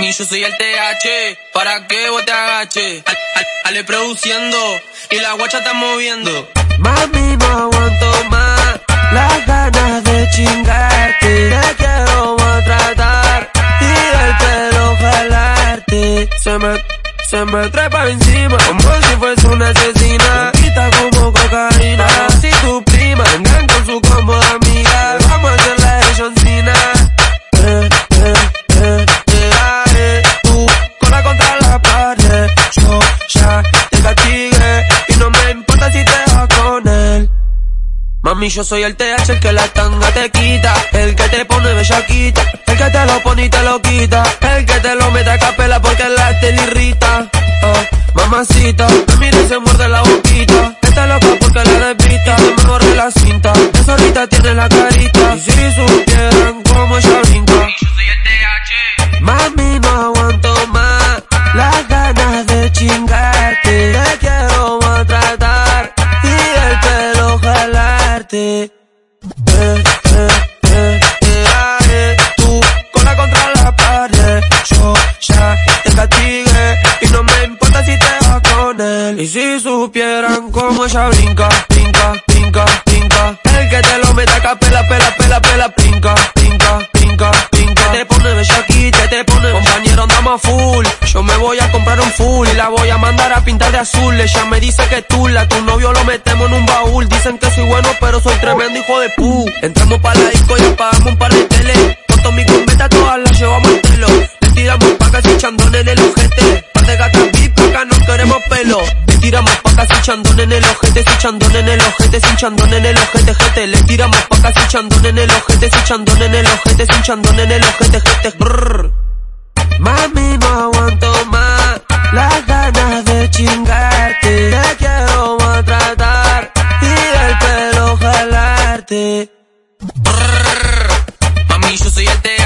Mami, yo soy el TH, para que vos te agaches. Al- al- Ale produciendo y la guacha está moviendo. Mami, no aguanto más las ganas de chingarte. Te quiero maltratar y el pelo jalarte. Se me, se me trepa encima como si fuese una asesina. Ya te castigué y no me importa si te vas con él. Mami, yo soy el TH, el que la tanga te quita, el que te pone bellaquita, el que te lo pone y te lo quita, el que te lo mete a capela porque la te irrita. Oh, mamacita, mira y se muerde la boquita, está loca porque la despista, se me la cinta, esa ahorita tiene la carita, si supieran cómo ella jalarte. Eh, eh, eh. Tú cola contra la pared. Yo ya te castigué y no me importa si te vas con él. Y si supieran cómo ella brinca, brinca, brinca, brinca. El que te lo meta acá, pela, pela, pela, pela, brinca, brinca, brinca, brinca. Te pone bellaquita, te pone compañero, andamos full. Yo me voy a comprar full y la voy a mandar a pintar de azul. Ella me dice que tú, la tu novio lo metemos en un baúl. Dicen que soy bueno, pero soy tremendo hijo de pu. Entramos pa' la disco y apagamos un par de tele. Con mi conveta todas las llevamos al telo. Le tiramos pacas y chandón en el ojete. Par de gatas VIP, acá no queremos pelo. Le tiramos pacas y chandón en el ojete, sin chandón en el ojete, sin chandón en el ojete, jete. Le tiramos pacas y chandón en el ojete, sin chandón en el ojete, sin chandón en el ojete. Mami, yo soy el.